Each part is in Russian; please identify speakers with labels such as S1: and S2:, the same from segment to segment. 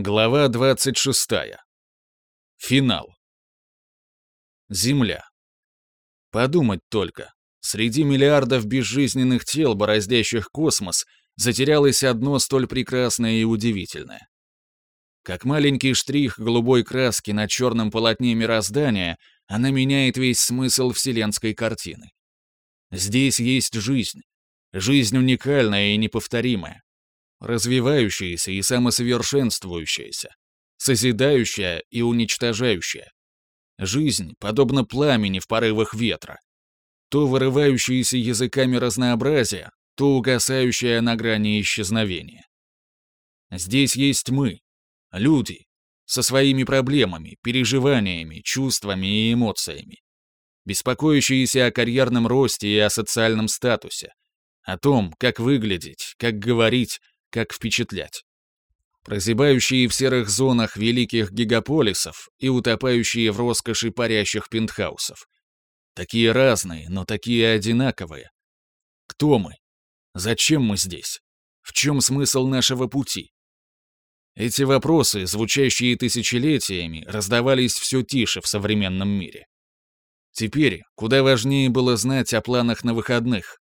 S1: Глава 26. Финал. Земля. Подумать только. Среди миллиардов безжизненных тел, бороздящих космос, затерялось одно столь прекрасное и удивительное. Как маленький штрих голубой краски на черном полотне мироздания, она меняет весь смысл вселенской картины. Здесь есть жизнь. Жизнь уникальная и неповторимая развивающаяся и самосовершенствующаяся, созидающая и уничтожающая. Жизнь, подобно пламени в порывах ветра, то вырывающаяся языками разнообразия, то угасающая на грани исчезновения. Здесь есть мы, люди, со своими проблемами, переживаниями, чувствами и эмоциями, беспокоящиеся о карьерном росте и о социальном статусе, о том, как выглядеть, как говорить, как впечатлять. Прозябающие в серых зонах великих гигаполисов и утопающие в роскоши парящих пентхаусов. Такие разные, но такие одинаковые. Кто мы? Зачем мы здесь? В чем смысл нашего пути? Эти вопросы, звучащие тысячелетиями, раздавались все тише в современном мире. Теперь куда важнее было знать о планах на выходных,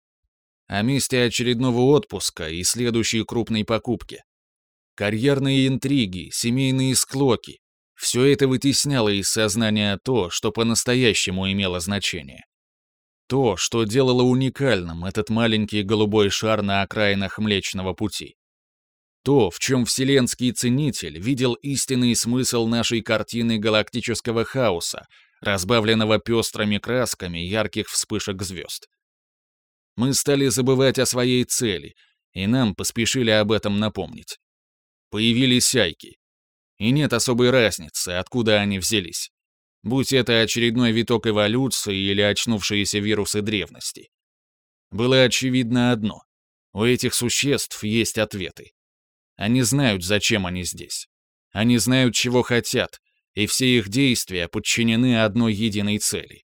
S1: о месте очередного отпуска и следующей крупной покупки. Карьерные интриги, семейные склоки — все это вытесняло из сознания то, что по-настоящему имело значение. То, что делало уникальным этот маленький голубой шар на окраинах Млечного Пути. То, в чем вселенский ценитель видел истинный смысл нашей картины галактического хаоса, разбавленного пестрыми красками ярких вспышек звезд. Мы стали забывать о своей цели, и нам поспешили об этом напомнить. Появились айки. И нет особой разницы, откуда они взялись. Будь это очередной виток эволюции или очнувшиеся вирусы древности. Было очевидно одно. У этих существ есть ответы. Они знают, зачем они здесь. Они знают, чего хотят, и все их действия подчинены одной единой цели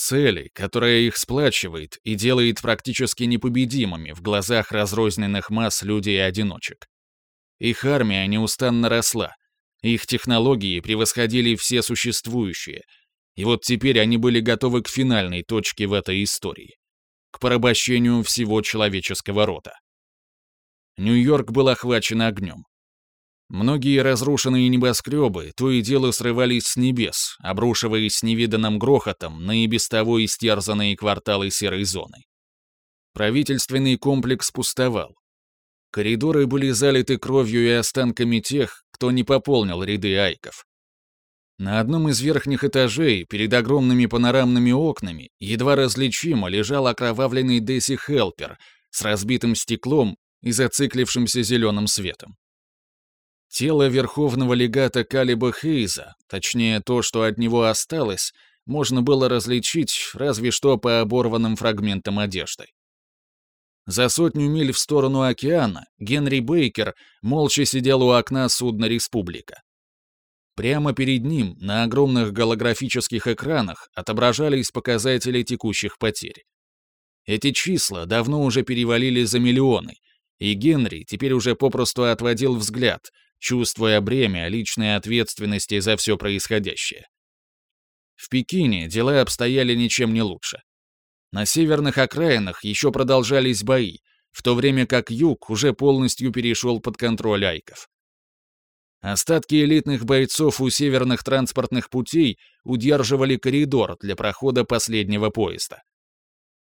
S1: Цели, которая их сплачивает и делает практически непобедимыми в глазах разрозненных масс людей-одиночек. Их армия неустанно росла, их технологии превосходили все существующие, и вот теперь они были готовы к финальной точке в этой истории, к порабощению всего человеческого рода. Нью-Йорк был охвачен огнем. Многие разрушенные небоскребы то и дело срывались с небес, обрушиваясь невиданным грохотом на и без того истерзанные кварталы серой зоны. Правительственный комплекс пустовал. Коридоры были залиты кровью и останками тех, кто не пополнил ряды айков. На одном из верхних этажей, перед огромными панорамными окнами, едва различимо лежал окровавленный Десси Хелпер с разбитым стеклом и зациклившимся зеленым светом. Тело верховного легата Калиба Хейза, точнее то, что от него осталось, можно было различить разве что по оборванным фрагментам одежды. За сотню миль в сторону океана Генри Бейкер молча сидел у окна судна «Республика». Прямо перед ним на огромных голографических экранах отображались показатели текущих потерь. Эти числа давно уже перевалили за миллионы, и Генри теперь уже попросту отводил взгляд, чувствуя бремя личной ответственности за все происходящее. В Пекине дела обстояли ничем не лучше. На северных окраинах еще продолжались бои, в то время как юг уже полностью перешел под контроль айков. Остатки элитных бойцов у северных транспортных путей удерживали коридор для прохода последнего поезда.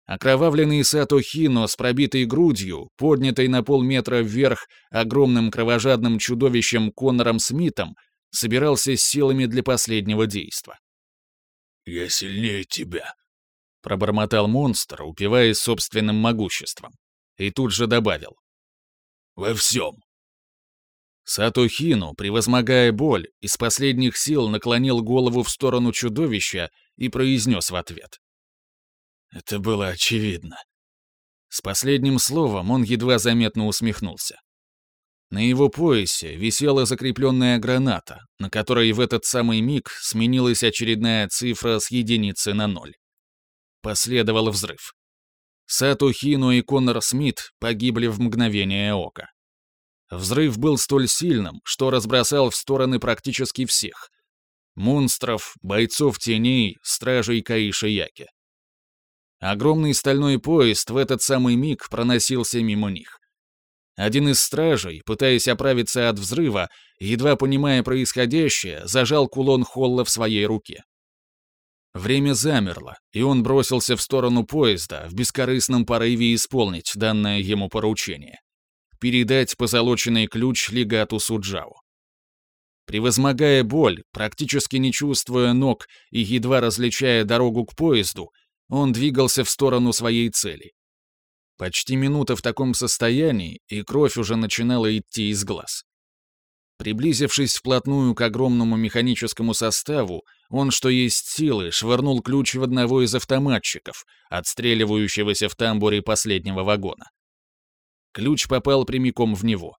S1: Окровавленный Сато Хино с пробитой грудью, поднятой на полметра вверх огромным кровожадным чудовищем Коннором Смитом, собирался с силами для последнего действа.
S2: «Я сильнее тебя», —
S1: пробормотал монстр, упиваясь собственным могуществом. И тут же добавил.
S2: «Во всем».
S1: Сато Хину, превозмогая боль, из последних сил наклонил голову в сторону чудовища и произнес в ответ. Это было очевидно. С последним словом он едва заметно усмехнулся. На его поясе висела закрепленная граната, на которой в этот самый миг сменилась очередная цифра с единицы на ноль. Последовал взрыв. Сату Хину и Коннор Смит погибли в мгновение ока. Взрыв был столь сильным, что разбросал в стороны практически всех. Монстров, бойцов теней, стражей Каиша Яки. Огромный стальной поезд в этот самый миг проносился мимо них. Один из стражей, пытаясь оправиться от взрыва, едва понимая происходящее, зажал кулон Холла в своей руке. Время замерло, и он бросился в сторону поезда в бескорыстном порыве исполнить данное ему поручение. Передать позолоченный ключ легату Суджао. Превозмогая боль, практически не чувствуя ног и едва различая дорогу к поезду, он двигался в сторону своей цели. Почти минута в таком состоянии, и кровь уже начинала идти из глаз. Приблизившись вплотную к огромному механическому составу, он, что есть силы, швырнул ключ в одного из автоматчиков, отстреливающегося в тамбуре последнего вагона. Ключ попал прямиком в него.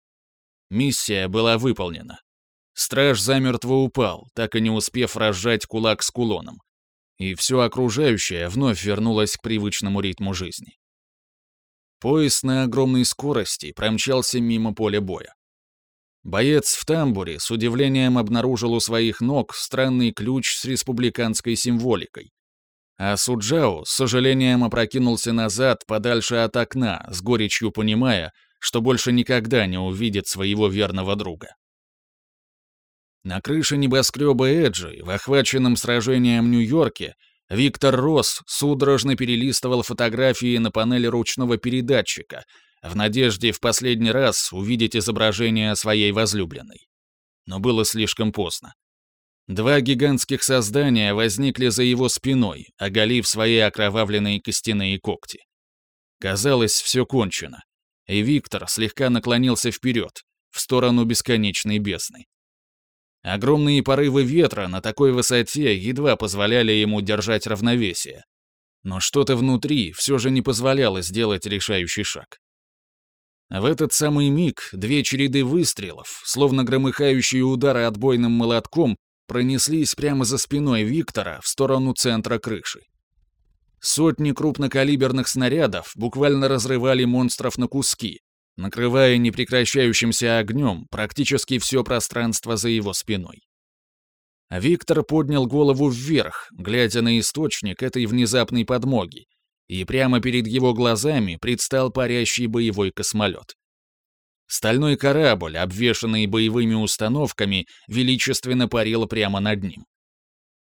S1: Миссия была выполнена. Страж замертво упал, так и не успев разжать кулак с кулоном. И все окружающее вновь вернулось к привычному ритму жизни. Поезд на огромной скорости промчался мимо поля боя. Боец в тамбуре с удивлением обнаружил у своих ног странный ключ с республиканской символикой. А Суджао с сожалением опрокинулся назад подальше от окна, с горечью понимая, что больше никогда не увидит своего верного друга. На крыше небоскреба Эджи, в охваченном сражением Нью-Йорке, Виктор Росс судорожно перелистывал фотографии на панели ручного передатчика, в надежде в последний раз увидеть изображение своей возлюбленной. Но было слишком поздно. Два гигантских создания возникли за его спиной, оголив свои окровавленные костяные когти. Казалось, все кончено, и Виктор слегка наклонился вперед, в сторону бесконечной бездны. Огромные порывы ветра на такой высоте едва позволяли ему держать равновесие. Но что-то внутри все же не позволяло сделать решающий шаг. В этот самый миг две череды выстрелов, словно громыхающие удары отбойным молотком, пронеслись прямо за спиной Виктора в сторону центра крыши. Сотни крупнокалиберных снарядов буквально разрывали монстров на куски, накрывая непрекращающимся огнем практически все пространство за его спиной. Виктор поднял голову вверх, глядя на источник этой внезапной подмоги, и прямо перед его глазами предстал парящий боевой космолет. Стальной корабль, обвешанный боевыми установками, величественно парил прямо над ним.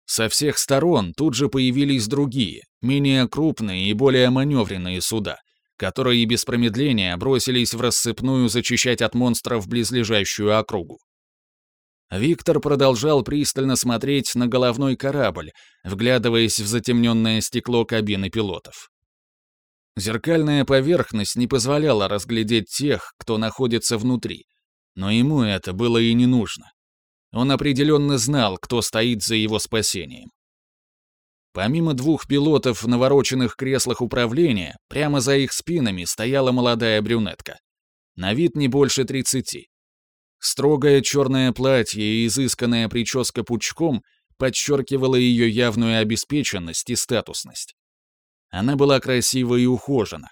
S1: Со всех сторон тут же появились другие, менее крупные и более маневренные суда, которые без промедления бросились в рассыпную зачищать от монстров близлежащую округу. Виктор продолжал пристально смотреть на головной корабль, вглядываясь в затемненное стекло кабины пилотов. Зеркальная поверхность не позволяла разглядеть тех, кто находится внутри, но ему это было и не нужно. Он определенно знал, кто стоит за его спасением. Помимо двух пилотов в навороченных креслах управления, прямо за их спинами стояла молодая брюнетка. На вид не больше тридцати. Строгое черное платье и изысканная прическа пучком подчеркивала ее явную обеспеченность и статусность. Она была красива и ухожена.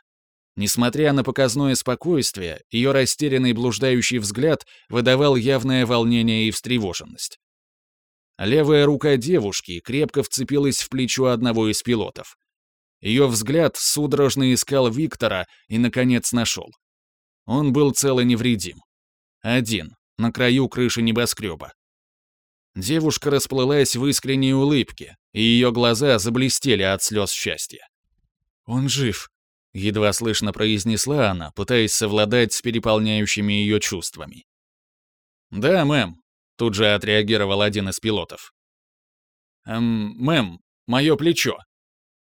S1: Несмотря на показное спокойствие, ее растерянный блуждающий взгляд выдавал явное волнение и встревоженность. Левая рука девушки крепко вцепилась в плечо одного из пилотов. Ее взгляд судорожно искал Виктора и, наконец, нашел. Он был цел и невредим. Один, на краю крыши небоскреба. Девушка расплылась в искренней улыбке, и ее глаза заблестели от слез счастья. «Он жив», — едва слышно произнесла она, пытаясь совладать с переполняющими ее чувствами. «Да, мэм», — тут же отреагировал один из пилотов. «Эм, мэм, мое плечо».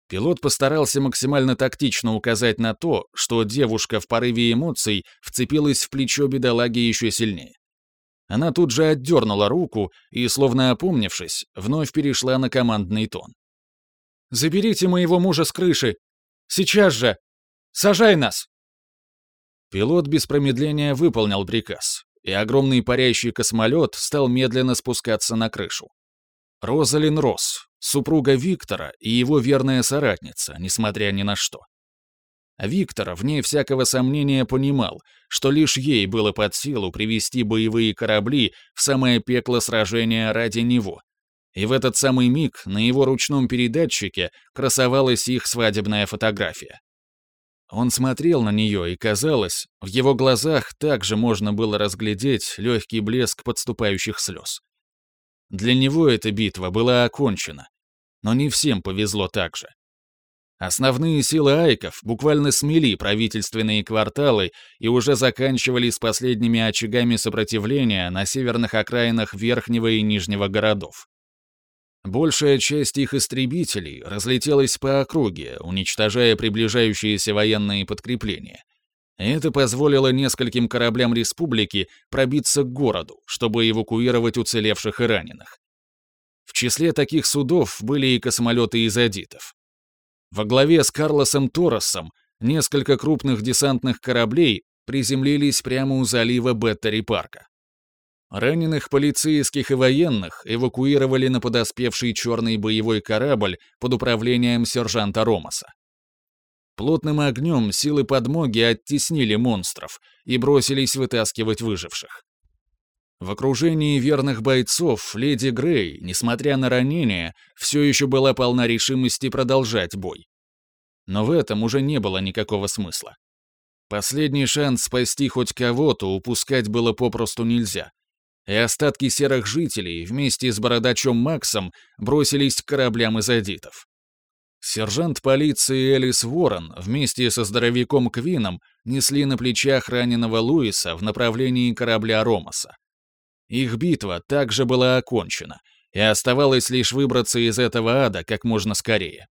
S1: Пилот постарался максимально тактично указать на то, что девушка в порыве эмоций вцепилась в плечо бедолаги еще сильнее. Она тут же отдернула руку и, словно опомнившись, вновь перешла на командный тон. «Заберите моего мужа с крыши Сейчас же! Сажай нас!» Пилот без промедления выполнил приказ, и огромный парящий космолет стал медленно спускаться на крышу. Розалин Росс, супруга Виктора и его верная соратница, несмотря ни на что. Виктор, вне всякого сомнения, понимал, что лишь ей было под силу привести боевые корабли в самое пекло сражения ради него. И в этот самый миг на его ручном передатчике красовалась их свадебная фотография. Он смотрел на нее, и казалось, в его глазах также можно было разглядеть легкий блеск подступающих слез. Для него эта битва была окончена, но не всем повезло так же. Основные силы айков буквально смели правительственные кварталы и уже заканчивали с последними очагами сопротивления на северных окраинах Верхнего и Нижнего городов. Большая часть их истребителей разлетелась по округе, уничтожая приближающиеся военные подкрепления. Это позволило нескольким кораблям республики пробиться к городу, чтобы эвакуировать уцелевших и раненых. В числе таких судов были и космолеты из адитов. Во главе с Карлосом Торосом несколько крупных десантных кораблей приземлились прямо у залива Беттери-парка. Раненых полицейских и военных эвакуировали на подоспевший черный боевой корабль под управлением сержанта Ромаса. Плотным огнем силы подмоги оттеснили монстров и бросились вытаскивать выживших. В окружении верных бойцов леди Грей, несмотря на ранения, все еще была полна решимости продолжать бой. Но в этом уже не было никакого смысла. Последний шанс спасти хоть кого-то упускать было попросту нельзя — и остатки серых жителей вместе с бородачом Максом бросились к кораблям из адитов. Сержант полиции Элис Уоррен вместе со здоровяком Квином несли на плечах раненого Луиса в направлении корабля Ромаса. Их битва также была окончена, и оставалось лишь выбраться из этого ада как можно скорее.